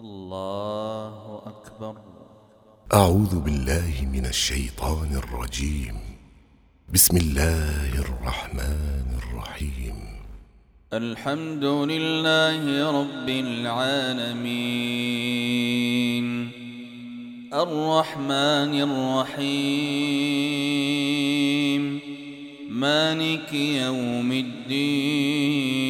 الله أكبر. أعوذ بالله من الشيطان الرجيم. بسم الله الرحمن الرحيم. الحمد لله رب العالمين. الرحمن الرحيم. مالك يوم الدين.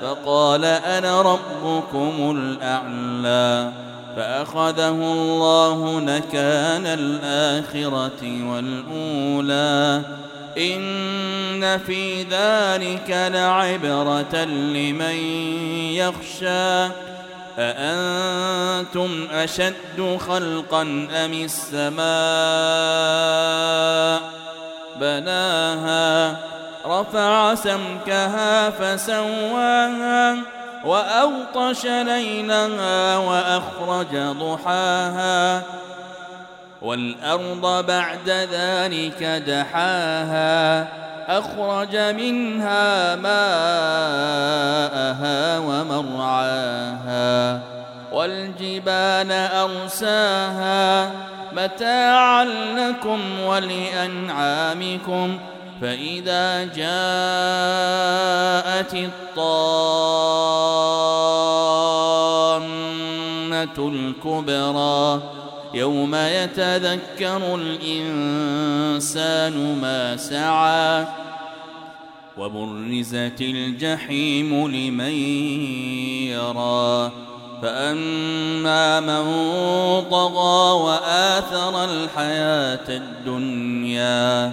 فقال أنا ربكم الأعلى فأخذه الله نكال الآخرة والأولى إن في ذلك لعبرة لمن يخشى أأنتم أشد خلقا أم السماء بناها رفع سمكها فسواها وأغطش ليلها وأخرج ضحاها والأرض بعد ذلك دحاها أخرج منها ماءها ومرعاها والجبال أرساها متاعا لكم ولأنعامكم فإذا جاءت الطامة الكبرى يوم يتذكر الإنسان ما سعى وبرزت الجحيم لمن يرى فأما من طغى وآثر الحياة الدنيا